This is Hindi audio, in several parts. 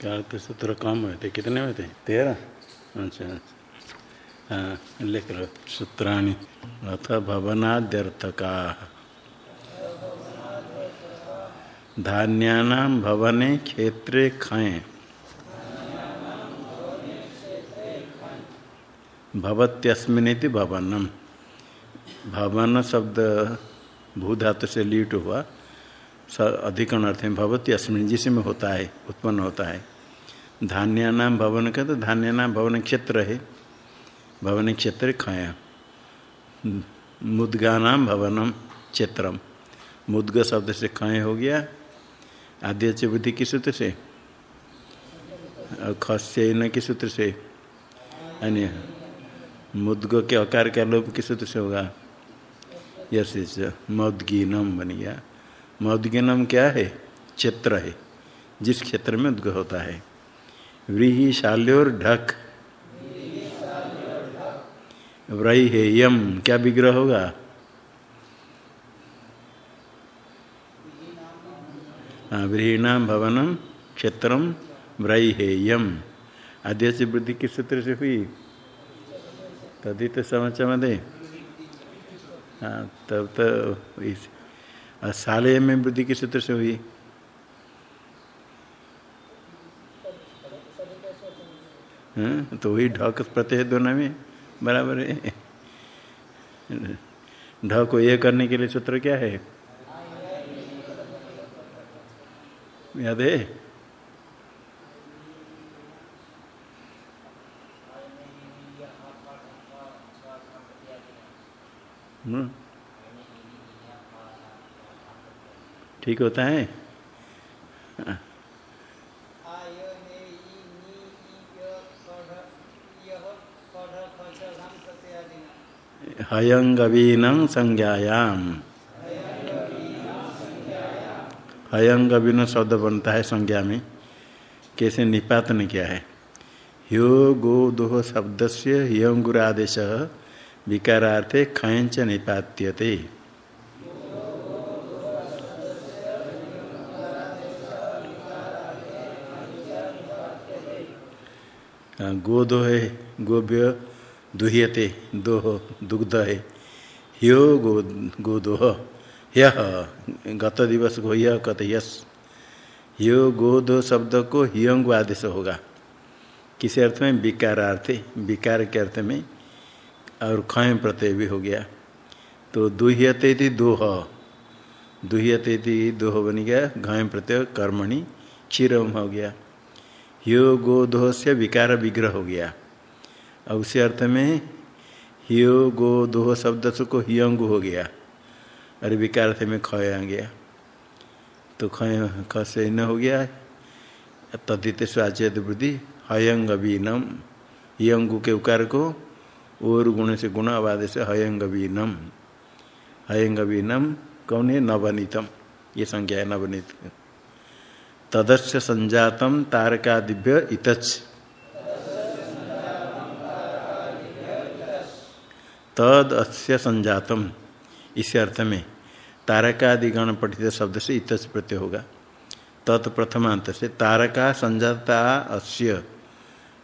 काल के सूत्र कम हुए थे? कितने हुए थे? तेरह? अच्छा अच्छा। हाँ लिख लो। सूत्राणी। अथ भवनाद्यर्थका। धान्यानाम भवने क्षेत्रे खाएँ। भवत्यस्मिनिति भवनम। भवन शब्द भूधातु से लीट हुआ। अधिकरण अर्थ में भवती अस्मिन जिसमें होता है, उत्पन्न होता है। धान्य नाम भवन का तो धान्य नाम भवन क्षेत्र है। भवन क्षेत्र खाया मुद्गा नाम भवनम क्षेत्रम। मुद्ग शब्द से खाए हो गया? आद्य बुद्धि किस सूत्र से। और खस्य किस सूत्र से। अन्य मुद्ग के आकार का लोप किस सूत्र से होगा। यश मौदगीनम बन गया। मौदगीनम क्या है? क्षेत्र है। जिस क्षेत्र में उद्ग होता है। व्रीही शाल्योर ढक व्रही है यम क्या विग्रह होगा? व्रीहीणाम भवनम क्षेत्रम व्रही है यम आद्य से वृद्धि किस सूत्र से हुई? तदित समाचार दे। हाँ तब तो इस साले में वृद्धि किस सूत्र से हुई? हाँ तो वही ढक प्रत्यय दोनों में बराबर है। ढ को ये करने के लिए सूत्र क्या है? याद है? ठीक होता है। हयंगवीन संज्ञायाम हयंगवीन शब्द बनता है संज्ञा में कैसे निपातन किया है ह्यो गो दोह शब्द से ह्यंगुरादेश विकारार्थे खयंच निपात्यते गोदो गोभ्य दुह्यते, दोह दुग्ध है ह्यो गो, गोदोह। ह्य गत दिवस को यह कत यस ह्यो गोदो शब्द को ह्यंग आदेश होगा। किसी अर्थ में? विकारार्थे। विकार के अर्थ में और खय प्रत्यय भी हो गया। तो दुह्यते थी दोह। दुह्यते थी दोह बन गया, घय प्रत्यय, कर्मणि क्षीरम हो गया। ह्यो गोदोह से विकार विग्रह हो गया। और उसी अर्थ में हियो गो दोह शब्द को हियंगु हो गया। और विकार अर्थ में खय आ गया। तो खय ख से न हो गया। तदित स्वाचेत वृद्धि हयंग बीनम हियंगु के उकार को और गुण से गुण आवाद से हयंग बीनम हयंग बीनम कौन है? नवनीतम। ये संज्ञा है नवनीत। तदस्य संजातम तारकादिभ्य इतच तद अस्य संजातम। इस अर्थ में तारकादि गण पठित शब्द से इतच प्रत्यय होगा। तत् प्रथमांत से तारका संजाता अस्य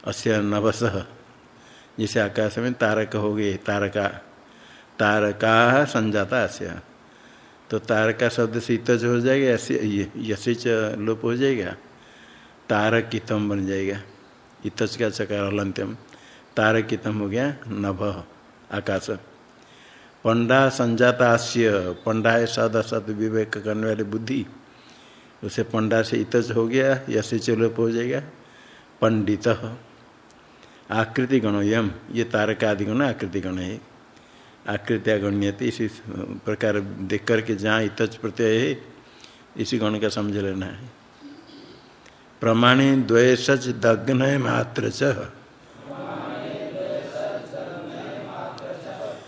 अस्य नवस। जिसे आकाश में तारक हो गए, तारका तारका संजाता अस्य। तो तारका शब्द से इतच हो जाएगा यशिच लोप हो जाएगा। तारकितम बन जाएगा। इतच का चकार हलंत्यम तारकितम हो गया नभ। आकाश। पंडा संजातास्य, पंडा है सद असत विवेक करने वाली बुद्धि। उसे पंडा से इतज हो गया यशिच लोप हो जाएगा पंडित आकृति गण यम, ये तारकादि गण, आकृति गण है। आकृत्या गण्यति इसी प्रकार देख करके जहाँ इतज प्रत्यय है, इसी गण का समझ लेना है। प्रमाणी द्वैसच दग्न मात्र च।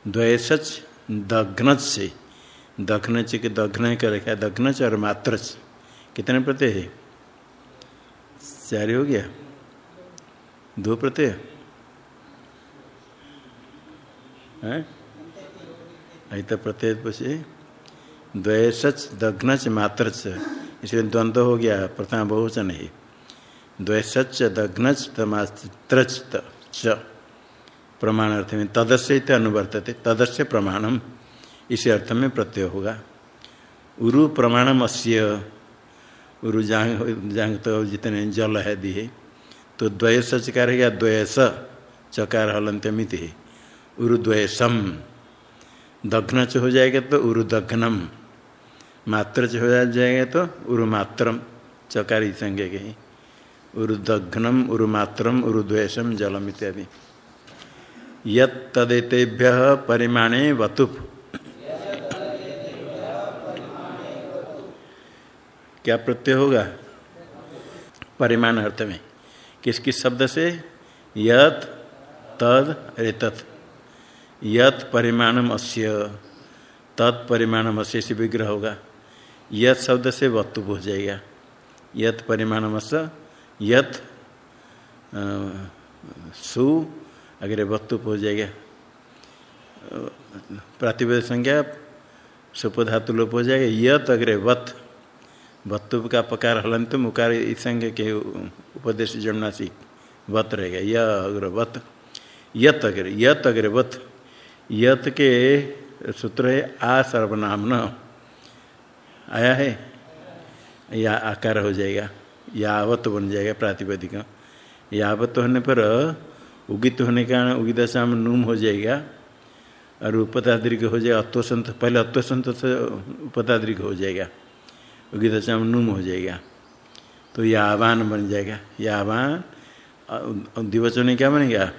द्वैसच दग्न से दग्न के दघ्न कर रखा है? दग्न और मात्र कितने प्रत्यय है? चार हो गया। दो प्रत्यय? है? ऐत प्रत्यय पचे द्वैसच दग्नच मात्र इसलिए द्वंद्व हो गया। प्रथम बहुवचन है। द्वैसच दग्नच तमात्रच प्रमाण अर्थ में तदस्य अनुवर्तते, तदस्य प्रमाणम इसी अर्थ में प्रत्यय होगा। उरु प्रमाणम अस्य, उरु जांग जांग तो जितने जल है दिए तो द्वय चकार है द्वयस चकार हलंत्यमित है। उरुद्वयसम दग्न च हो जाएगा तो उरुदग्नम मात्र च हो जाएगा तो उरुमात्रम चकार संज्ञा के उरुदग्नम उरुमात्रम उरुद्वयसम जलम इत्यादि। यदेतेभ्य परिमाणे वतुप क्या प्रत्यय होगा? परिमाण अर्थ में। किस किस शब्द से? यत, तद रेतत यत परिमाणम अस्य। तत्परिमाणम अस्य से विग्रह होगा। यत शब्द से वस्तु हो जाएगा। यत परिमाणम अस्य। यत सु अगर वस्तु हो जाएगा। प्रातिपद संज्ञा, सुपधातु लोप हो जाएगा। यत अग्रे वत वत्तु का पकार हलंत मुकार संग के उपदेश जमनासी वत रहेगा। य अग्र वत, यत अग्र यत अग्र वत, यत के सूत्र है आ सर्वनाम न आया है? या आकार हो जाएगा। यावत बन जाएगा प्रातिपदिक। यावत होने पर उगित होने के कारण उगित दशा में नूम हो जाएगा, और उपताद्रिक हो जाएगा, अत्वसंत, पहले अत्वसंत उपताद्रिक हो जाएगा उगित दशा में नूम हो जाएगा तो यावान बन जाएगा यावान दिवचन क्या बनेगा?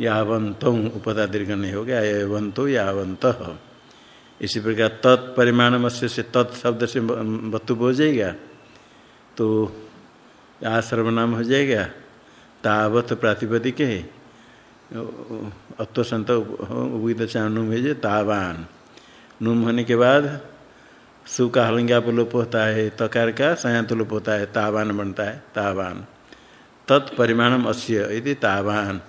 यावंत उपता दीर्घ नहीं हो गया एवंतो यावंत। इसी प्रकार तत्परिमाण से तत् शब्द से वस्तु हो जाएगा तो आ सर्वनाम हो जाएगा तावत प्रातिपदिक है। अत्वसंत उगित नुम भेजे, तावान। नुम होने के बाद सु का हलंग्याप लोप होता है, तकार का संयंत लोप होता है, तावान बनता है, तावान। तत्परिमाणम अस्य इति तावान।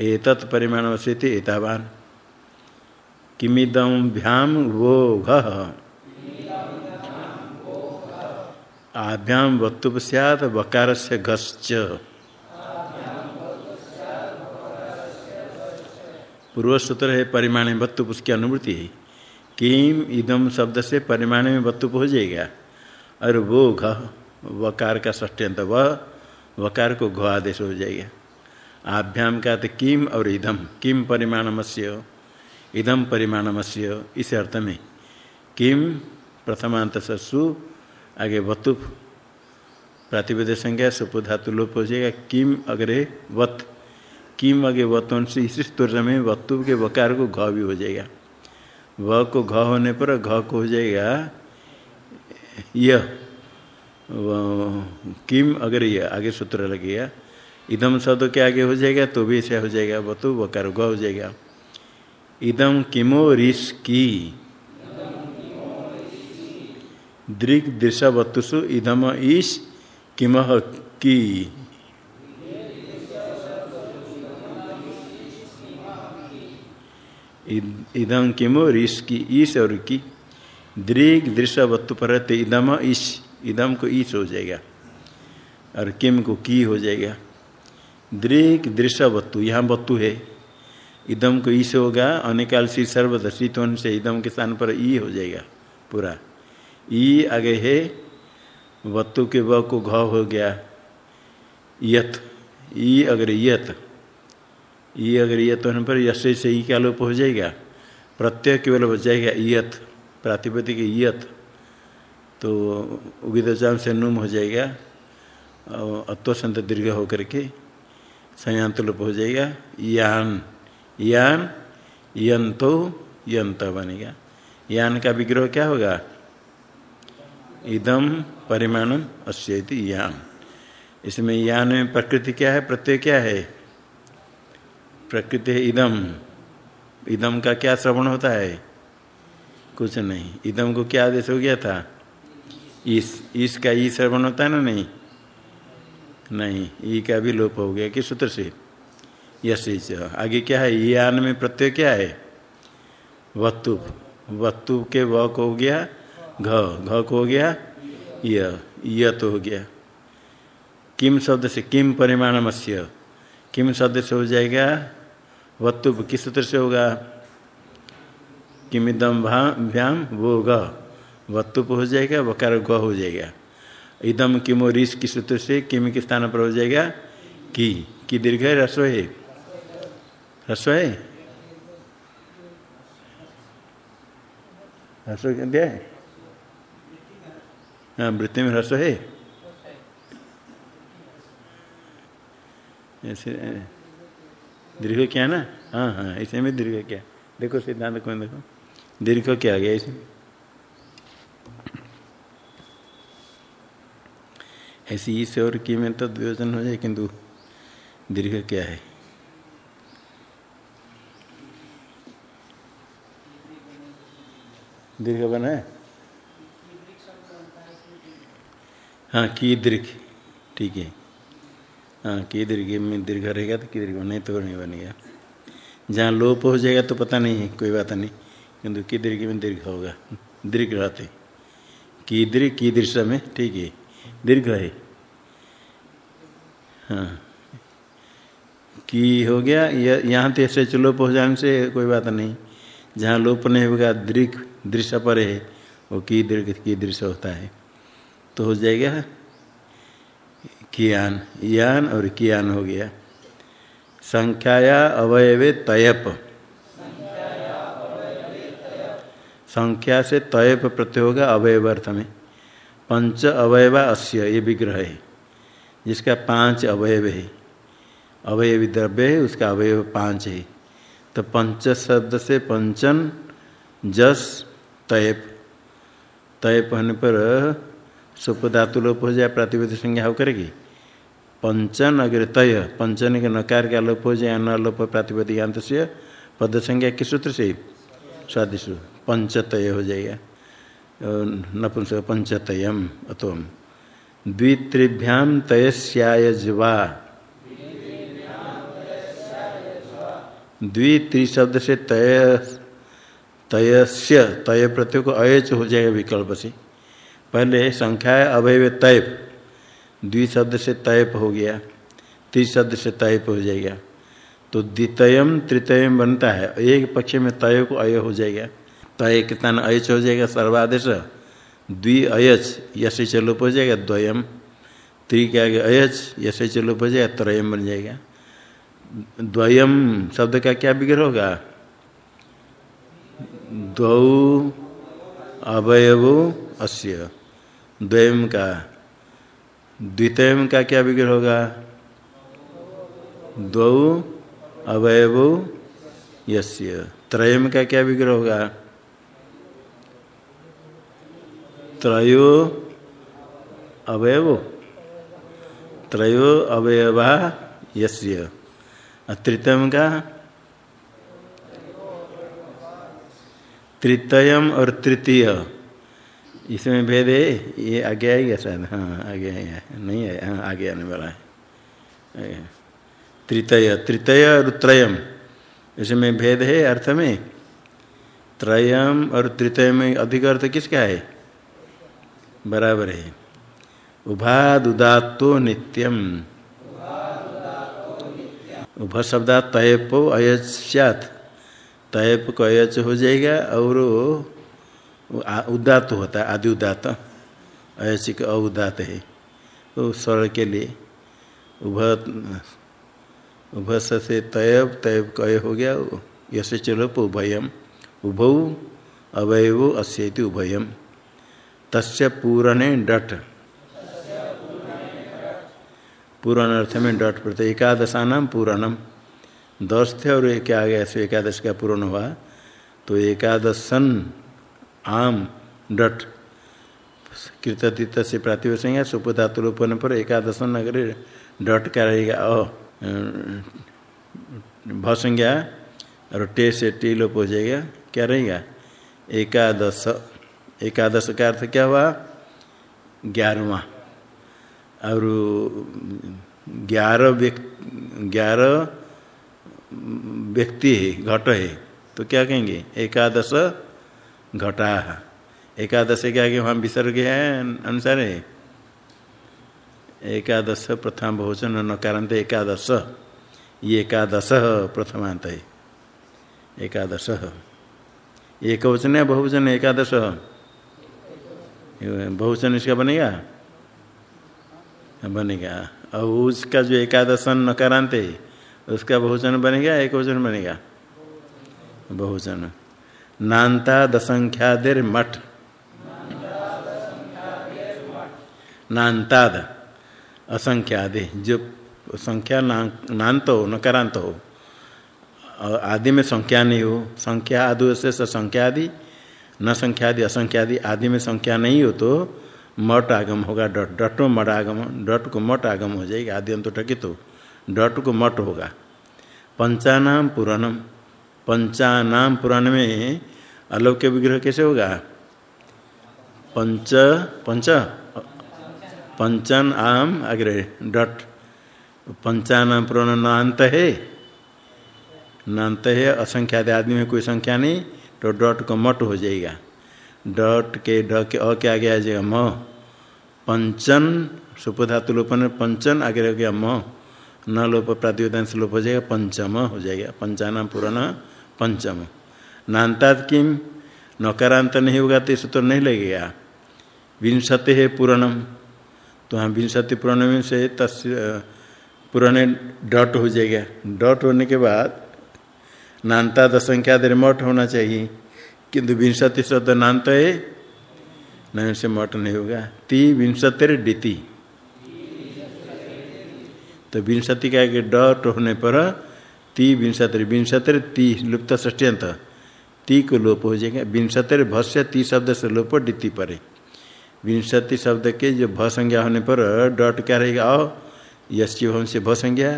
एतत् परिमाणम अस्य इति एतावान किमिदम भ्याम वो घ। आभ्याम वक्तुप सैत वकार से घश्च। पूर्व सूत्र है, परिमाण में वत्तुप उसकी अनुभूति है। किम इदम शब्द से परिमाण में वत्तुप हो जाएगा और वो घ, वकार का ष्ट्यंत वह वकार को घ आदेश हो जाएगा। आभ्याम का तो किम और इदम, किम परिमाणमस्य, इदम परिमाणमस्य, इस अर्थ में किम प्रथमांत सु आगे वतुप प्रातिपद संज्ञा सुप धातु लोप हो जाएगा। किम अग्रे वत किम अगे वतन से इसी स्तर में वतु के वकार को घ भी हो जाएगा। व को घ होने पर घ को हो जाएगा यह किम अगर यह आगे सूत्र लगेगा इदम शब्द के आगे हो जाएगा तो भी ऐसा हो जाएगा, वतु वकार घ हो जाएगा। इदम किमो रिस की। दृग दृश्य वतुषु इदम ईश किम की। इदम किमो ऋष की ईश और की दृग दृश्य वत्तु पर इदम ईश इदम को ईश हो जाएगा और किम को की हो जाएगा दृग दृश्य वत्तु यहाँ वत्तु है इदम को ईश होगा अनिकाल सी सर्वदर्शित होने से इदम के स्थान पर ई हो जाएगा पूरा ई आगे है वत्तु के व को घ हो गया यथ ई अगर यथ ये अगर ये तो पर यश से ही क्या लोप हो जाएगा? प्रत्यय केवल बच जाएगा ईयत, प्रातिपदिक ईयत। तो उगिदचाम से नुम हो जाएगा अत्वसंत दीर्घ होकर के संयांत लोप हो जाएगा। यान यान, यंतो, यंत बनेगा। यान का विग्रह क्या होगा? इदम परिमाणम अस्य यान। इसमें यान में प्रकृति क्या है? प्रत्यय क्या है? प्रकृति है इदम। इदम का क्या श्रवण होता है? कुछ नहीं। इदम को क्या आदेश हो गया था? इस इस का ई श्रवण होता है ना नहीं? नहीं। ई का भी लोप हो गया कि सूत्र से। यश आगे क्या है? ई आन में प्रत्यय क्या है? वस्तु वस्तु के व को हो गया घ। घ को हो गया य तो हो गया। किम शब्द से किम परिमाणमस्य। किम शब्द से हो जाएगा वत्तु किस सूत्र से होगा? किमिदम भ्याम वो ग। वत्तुप हो जाएगा, वकार ग हो जाएगा। इदम किमो रिस की सूत्र से, किम के स्थान पर हो जाएगा? की। की दीर्घ है रस्व है? रस्व है? रस्व क्या है? हाँ वृत्ति में रस्व है। ऐसे दीर्घ क्या ना? हाँ हाँ ऐसे में दीर्घ क्या देखो सिद्धांत कौन देखो। दीर्घ क्या गया इसमें? ऐसी इस और की में तो द्योजन हो जाए, किंतु दीर्घ क्या है? दीर्घ बना है? हाँ की दीर्घ। ठीक है। हाँ की दीर्घ में दीर्घ रहेगा तो की दीर्घ नहीं तो नहीं बनेगा जहाँ लोप हो जाएगा तो पता नहीं है, कोई बात नहीं। किंतु की दीर्घ में दीर्घ होगा। दीर्घ रहते। की दीर्घ की दृश्य में ठीक है। दीर्घ है। हाँ। की हो गया यहाँ तो ऐसे लोप हो जाने से कोई बात नहीं। जहाँ लोप नहीं होगा, दीर्घ, दृश्य पर है, वो की दीर्घ की दृश्य होता है। तो हो जाएगा कियान, यान और कियान हो गया। संख्याया अवयवे तयप। संख्या से तयप प्रत्यय होगा अवयव अर्थ में। पंच अवयवा अस्य, ये विग्रह है, जिसका पाँच अवयव है। अवयवी द्रव्य है, उसका अवयव पाँच है। तो पंच शब्द से पंचन, जस, तयप। तयप होने पर सुप धातु लोप हो जाए प्रातिपद संज्ञा होकर करेगी पंचन अगर तय पंचन के? नकार का लोप हो जाए न लोप प्रातिपदिकांत से पद संज्ञा किस सूत्र से स्वादिष्ट पंचतय हो जाएगा। नपुंसक पंचतयम अतोम द्वित्रिभ्याम तयस्यायजवा द्वित्रि शब्द से तय तयस्य तय प्रत्यय को अयच हो जाएगा विकल्प से। पहले संख्या है अवयव तयप द्विशब्द से तयप हो गया त्रिशब्द से तयप हो जाएगा। तो द्वितयम तृतयम बनता है, एक पक्ष में तय को अय हो जाएगा। तय के स्थान अयच हो जाएगा? सर्वादेश द्वि अयच, यश चलोप हो जाएगा, द्वयम। त्रि के आगे अयच, यश चलोप हो जाएगा, त्रयम बन जाएगा। द्वयम शब्द का क्या विग्रह होगा? द्वौ, अवयव अस्य। द्वयम का। द्वितीय का क्या विग्रह होगा? दो अवयव, यस्य। त्रयम का क्या विग्रह होगा? त्रयो, अवयव। त्रयो, अवयवा, यस्य। तृतीय का? तृतीयम और तृतीय। इसमें भेद है? ये आगे आएगा शायद। हाँ आगे आएगा नहीं आया। हाँ आगे आने वाला है। तृतय तृतय और त्रयम। इसमें भेद है अर्थ में? त्रयम और तृतय में अधिक अर्थ किसका है? बराबर है। उभाद उदातो नित्यम। उभ शब्दा तयपो अयस्यात तयप को अयच हो जाएगा और उदात होता है, आदि उदात ऐसी अउदात है। तो स्वर के लिए उभ उभ से तयब तयब कय हो गया यश चलो उभयम उभौ, अवयव अस्यति उभयम तस्य पूरणे डट। पूरण अर्थ में डट पड़ते एकादशा नाम पूरणम दस थे और एक आ गया एकादश का पूर्ण हुआ तो एकादशन आम डट। कृततीत से प्रातिभ संज्ञा सुपधातुलोपन पर एकादश नगर डट का रहेगा अ, भसंज्ञा और टे से टी लोप हो जाएगा क्या रहेगा एकादश एकादश का अर्थ क्या हुआ? ग्यारहवा। और ग्यारह व्यक्ति ग्यारह व्यक्ति है, घट है। तो क्या कहेंगे? एकादश घटा एकादश के आगे वहाँ विसर्ग है, अनुसार। है एकादश प्रथम बहुचन नकारांत एकादश। ये एकादश प्रथमांत है एकादश। एक वचन है बहुवचन, एकादश। बहुवचन इसका बनेगा? बनेगा। और उसका जो एकादशन नकारांत है उसका बहुवचन बनेगा एक वचन बनेगा? बहुवचन। नान्ता दसंख्यादेर मठ नान्ताद। असंख्यादि। जो संख्या नान्त हो नकारांत हो आदि में संख्या नहीं हो। संख्या आदि से संख्या आदि न संख्या आदि असंख्या आदि में संख्या नहीं हो तो मठ आगम होगा। डट, डटो मठ आगम, डट को मठ आगम हो जाएगा। आदि अंत टकित तो डट को मट होगा। पंचानाम पुराणम पंचानाम पुराण में अलौक्य विग्रह कैसे होगा? पंच पंच, पंचन आम अग्रे डट। पंचानाम पुराण नान्त है। नान्त है असंख्यादि आदमी में कोई संख्या नहीं तो डॉट को मट हो जाएगा। डॉट के, ड के, अ के आगे आ जाएगा म। पंचन, सुपधातु लोपन पंचन आगे हो गया म। न लोप प्रातिपदांश लोप हो जाएगा, पंचम हो जाएगा। पंचानाम पुराण पंचम। नान्ताद किम? नकारांत नहीं होगा तो सूत्र नहीं लगेगा। विंशति है पूरणम। तो हाँ विंशति पूर्ण में से तस् पुराने डॉट हो जाएगा। डॉट होने के बाद नानता देर मठ होना चाहिए। किंतु विंशति शब्द नान्त है नहीं से मठ नहीं होगा। ती विंशतिर डीति। तो विंशति के डट होने पर ती विंशतिर विंशतिर ती लुप्त ष्टियंत ती को लोप हो जाएगा विंशतिर भस्य ती शब्द से लोप डीति परे विंशति शब्द के जो भ संज्ञा होने पर डॉट क्या रहेगा? अ यश्चि भवन से भ संज्ञा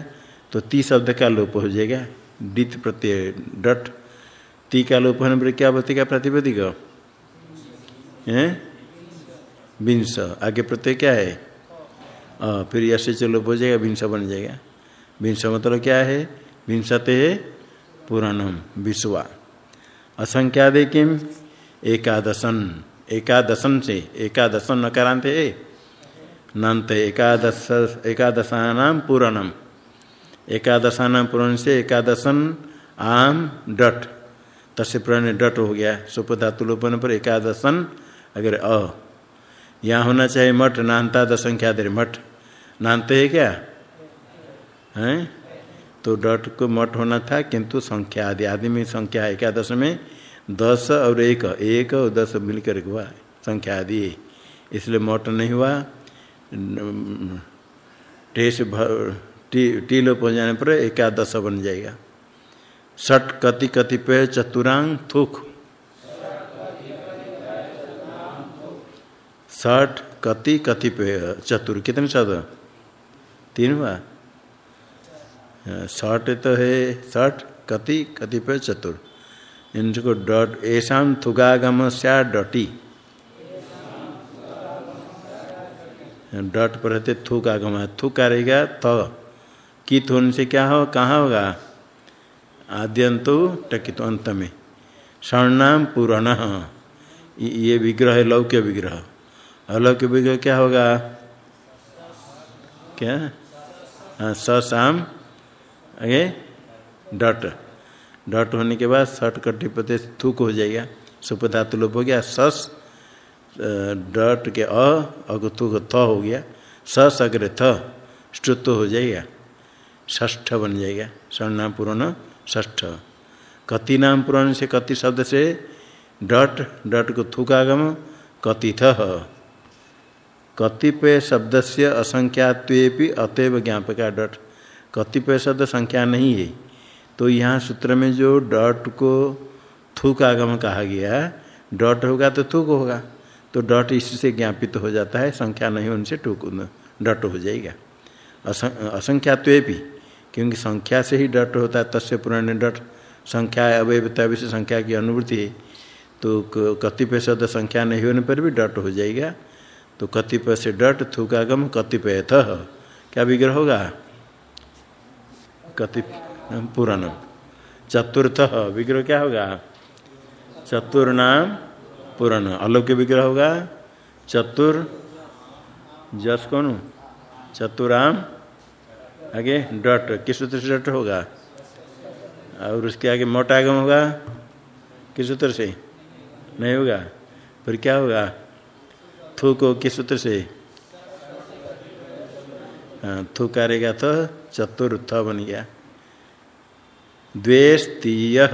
तो ती शब्द का लोप हो जाएगा। डित प्रत्यय डट। ती का लोप होने पर क्या बतेगा प्रतिपदिक है? विंश। आगे प्रत्यय क्या है? आ, फिर यश लोप हो जाएगा विंश बन जाएगा। विंश मतलब क्या है? विंशते पुराणम विश्वा। असंख्यादे किम? एकादशन। एकादशन से एकादशन नकारांत है नंत एकादश एकादशानाम पुराणम। एकादशान पूर्ण से एकादशन आम डट। तस्य पूर्ण डट हो गया। सुप धातु लोपन पर एकादशन अगर अ। यहाँ होना चाहिए मठ नानता दसंख्या दे मठ। नानते है क्या? है? तो डट को मठ होना था, किंतु संख्या आदि आदि में संख्या एकादश में दस और एक एक और दस मिलकर हुआ, संख्या आदि इसलिए मठ नहीं हुआ। टेस टी टी लोप जाने पर एकादश बन जाएगा। षट कति कतिपय चतुरांग थुक। षट कति कतिपय चतुर। कितने शब्द तीन हुआ? षट तो है षट कति कतिपय चतुर। इनको डट ऐसा थुगागम स्या डटी। डट पर रहते थूक आगम थूक रहेगा थ कित होने से क्या हो, कहाँ होगा? आद्यंतो टकित अंत में स्वर्णाम पुराण ये विग्रह है, लौक्य विग्रह। अलौक्य विग्रह क्या होगा? क्या? हाँ सम आगे? डट। डट होने के बाद सट कटिपते थूक हो जाएगा। सुपधातु लोप हो गया। सस डट के अ, अग थूक थ हो गया। सस अग्र थ हो जाएगा। ष्ठ बन जाएगा। स्वर्णाम पूर्ण ष्ठ कति नाम पुराण से कति शब्द से डट डट को थुकागम कथित कतिपय शब्द से असंख्यात्वेपि अतएव ज्ञापका डट। कतिपय शब्द संख्या नहीं है। तो यहाँ सूत्र में जो डट को थूक आगम कहा गया, डट होगा तो थूक होगा। तो डट इससे ज्ञापित हो जाता है, संख्या नहीं उनसे टूक, डट हो जाएगा। असंख्यात्वेपि क्योंकि संख्या से ही डट होता है, तस्य पुराने डट, संख्या अवयवता विषय संख्या की अनुभूति है। तो कतिपय शब्द संख्या नहीं होने पर भी डट हो जाएगा। तो कतिपय से डट थूकागम कतिपय थ क्या विग्रह होगा? कति पुराण चतुर्थ विग्रह क्या होगा? चतुर्नाम पुराण अलौक्य विग्रह होगा? चतुर, जस कौन? चतुराम। आगे, डट। किस सूत्र से डट होगा? और उसके आगे मोटा आगम होगा? किस सूत्र से? नहीं होगा। फिर क्या होगा? थू को किस सूत्र से? हाँ थू करेगा तो चतुर्थ बन गया। द्वेस्तीय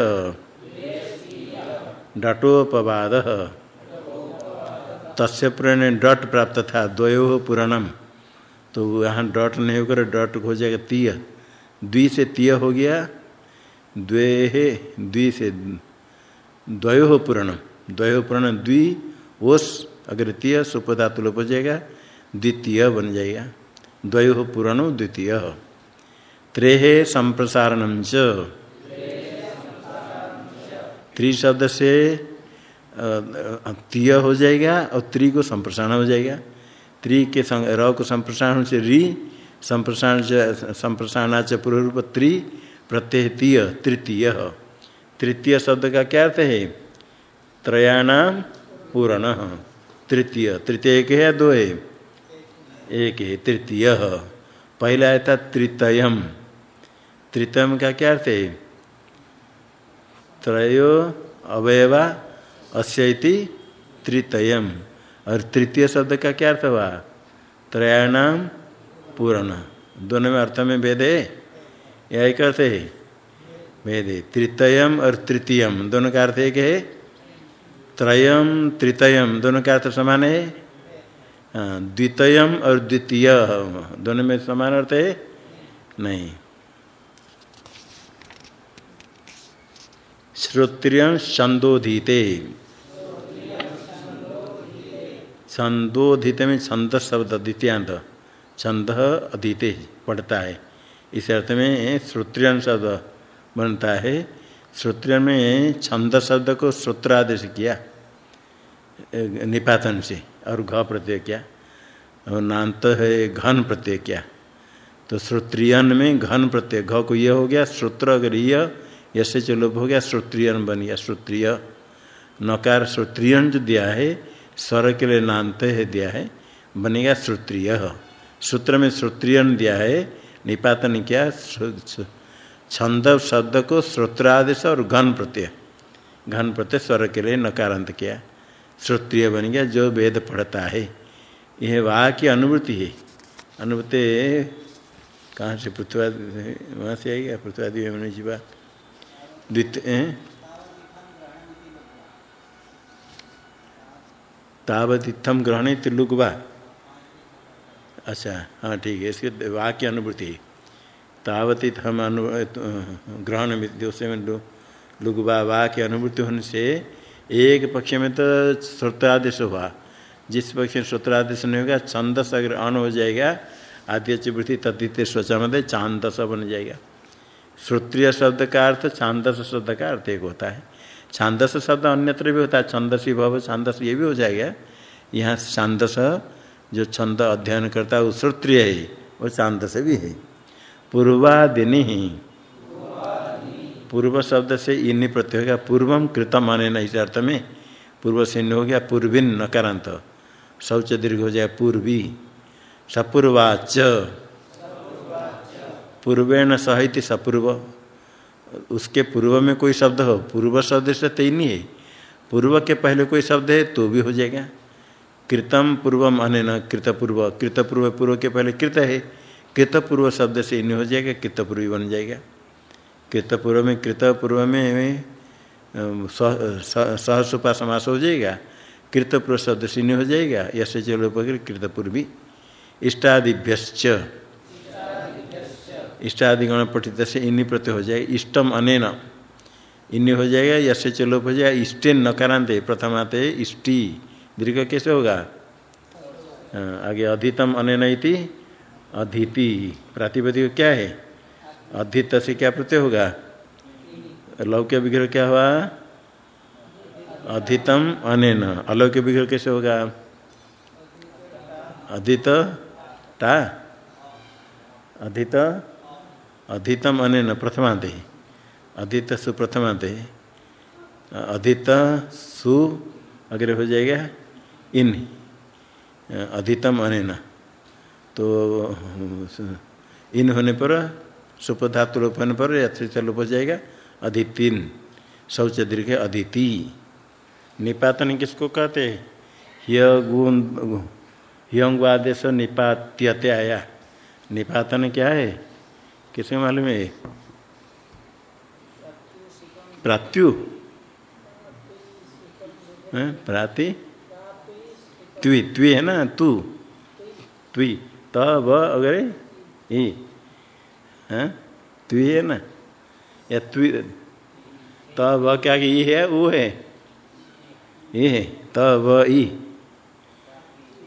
डटोपवाद। तस्य पुराण डट प्राप्त था, द्वयो पुराणम। तो यहाँ डट नहीं होकर डट हो जाएगा तीय। द्वि से तीय हो गया द्वे द्वि से द्वयो पुराणम। द्वयो पुराण द्वि, ओस, अगर तीय सुपधातु लोप हो जाएगा, द्वितीय बन जाएगा। द्वयो पुराणो, द्वितीय। त्रेहे संप्रसारणम च। त्रि शब्द से तीय हो जाएगा और त्रि को संप्रसारण हो जाएगा। त्रि के र को संप्रसारण से री, संप्रसारण संप्रसारणा च पूर्व त्रि, प्रत्यय तीय, तृतीय। तृतीय शब्द का क्या अर्थ है? त्रयाणाम पूर्ण। तृतीय तृतीय एक है दो है? एक है, तृतीय। पहला आया था तृतयम तृतयम का क्या अर्थ है त्रयो अवयवा अस्यति तृतयम और तृतीय शब्द का क्या अर्थ हुआ त्रयाणाम पूर्ण दोनों में अर्थ में भेद है या एक अर्थ है भेद है तृतयम और तृतीयम दोनों का अर्थ एक है त्रयम तृतयम दोनों का अर्थ समान है द्वितयम और द्वितीय दोनों में समान अर्थ है नहीं श्रोत्रिय छंदोधीते छंदोधित में छंद शब्द द्वितीयांत, छंद अधीते पढ़ता है। इस अर्थ में श्रोत्रियन शब्द बनता है। श्रोत्रियन में छंद शब्द को श्रोत्रादेश किया, निपातन से, और घ प्रत्यय किया, और नान्त है घन प्रत्यय किया। तो श्रोत्रियन में घन प्रत्यय, घ को यह हो गया, श्रोत्र अगर यह यसे चलोप हो गया, श्रोत्रियन बन गया। श्रोत्रिय नकार श्रोत्रियन जो दिया है, स्वर के लिए नान्त है दिया है, बनेगा श्रोत्रिय। सूत्र में श्रोत्रियन दिया है, निपातन किया छंद शब्द को श्रोत्रादेश और घन प्रत्यय। घन प्रत्यय स्वर के लिए नकारांत किया। श्रोत्रिय बन गया, जो वेद पढ़ता है। यह वाह की अनुभूति है। अनुभूति कहाँ से पृथ्वी वहाँ से आएगा पृथ्वादि होने जीवा द्वितीय तावतिथम ग्रहण त्रिलुकवा अच्छा हाँ ठीक है, इसके वाक्य अनुभूति तावत हम अनु ग्रहण में लुगवा वाक्य अनुभूति होने से एक पक्ष में तो श्रोत्रादेश हुआ। जिस पक्ष में श्रोत्रादेश नहीं होगा, छंदस अगर अन हो जाएगा, आद्य वृत्ति तद्वितीय स्वचमद चांदस बन जाएगा। श्रोत्रिय शब्द का अर्थ छांदस शब्द का अर्थ एक होता है। छांदस शब्द अन्यत्र भी होता है, छंदसी भव, छांदस ये भी हो जाएगा। यहाँ छांदस जो छंद अध्ययन करता है, वो श्रोत्रिय है, वो छांदस भी है। पूर्वादिनी पूर्व शब्द से इन प्रत्यय होगा पूर्वम कृतम आने न, इस अर्थ में। पूर्व से हो गया, पूर्विन नकारांत। शौच दीर्घ हो जाए, पूर्वी। सपूर्वाच। पूर्वेण सहित सपूर्व। उसके पूर्व में कोई शब्द हो, पूर्व शब्द से तीन ही है। पूर्व के पहले कोई शब्द है तो भी हो जाएगा। कृतम पूर्वम अन कृतपूर्व। कृतपूर्व पूर्व के पहले कृत है। कृतपूर्व शब्द से इन हो जाएगा, कृतपूर्वी बन जाएगा। कृतपूर्व में कृतपूर्व में सहसुपा समास हो जाएगा। कृतपूर्व शब्द से इन हो जाएगा। यश चलो कृतपूर्वी। इष्टादिभ्यश्च। इष्टादिगण पठित से इन प्रत्यय हो जाएगा। इष्टम अनेन। इन हो जाएगा यश चलो हो जाएगा, इष्टेन नकारांत प्रथमाते इष्टि। दीर्घ कैसे होगा? आगे अधितम अनेन इति। अधीति। प्रातिपदिक क्या है? अधित से क्या प्रत्यय होगा? लौक्य विग्रह क्या हुआ? अधितम अनेन। अलौक्य विग्रह कैसे होगा? अधित टा अधित अधितम अनेन प्रथमांत अधित सु प्रथमांत अधित सु, अग्र हो जाएगा, इन। अधितम अनेन तो इन होने पर सुपधातु लोप होने पर यथृत लोप हो जाएगा, अधितीन। शौच दीर्घ अदिति निपातन किसको कहते ह्यंग आदेश निपात्यते आया। निपातन क्या है? किसके मालूम है? प्रात्यु। प्राति? त्वी त्वी है ना, तू। त्वी, त, व, अगर ई त्वी है ना? या त्वी, त, व क्या ई है वो है? ये है, त, व ई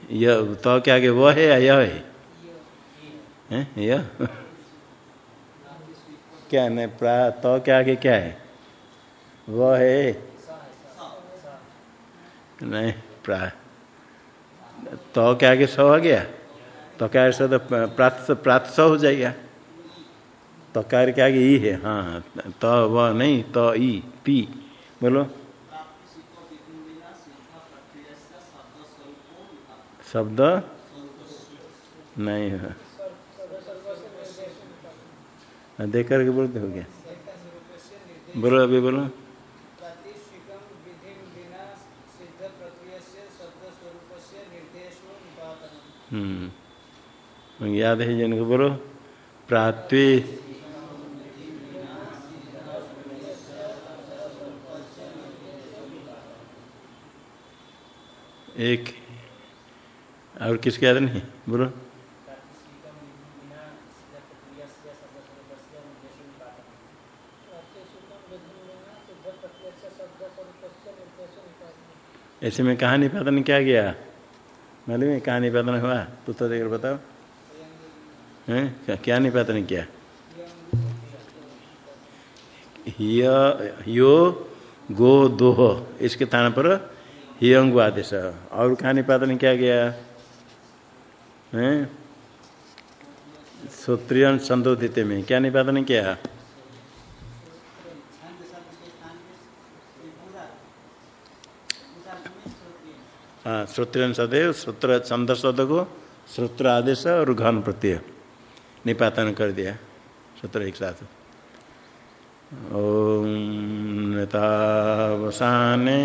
यह तो क्या के वह है या यह है? यह क्या नहीं प्रा तो क्या के क्या है वह है नहीं प्रा तो क्या के सौ हो गया तो क्या से तो प्रात प्रात हो जाएगा तो क्या कि ई है हाँ तो वह नहीं तो ई पी बोलो शब्द नहीं है देख करके बोलते हो क्या? बोलो अभी बोलो। हम्म। याद है जिनको बोलो प्रात्वी एक, और किसके याद नहीं? बोलो। ऐसे में कहा निपातन क्या गया? मालूम है कहा निपातन हुआ? पुस्तक देकर बताओ। हैं? क्या निपातन किया? यो, गो, दोह। इसके स्थान पर हियंग आदेश और कहा निपातन क्या गया? है? श्रोत्रियन संदोधित में क्या निपातन किया? श्रोत्र सदैव श्रोत्र छंद शब्द को श्रोत्र आदेश और घन प्रत्यय। निपातन कर दिया सूत्र एक साथ। ओम नेतावसाने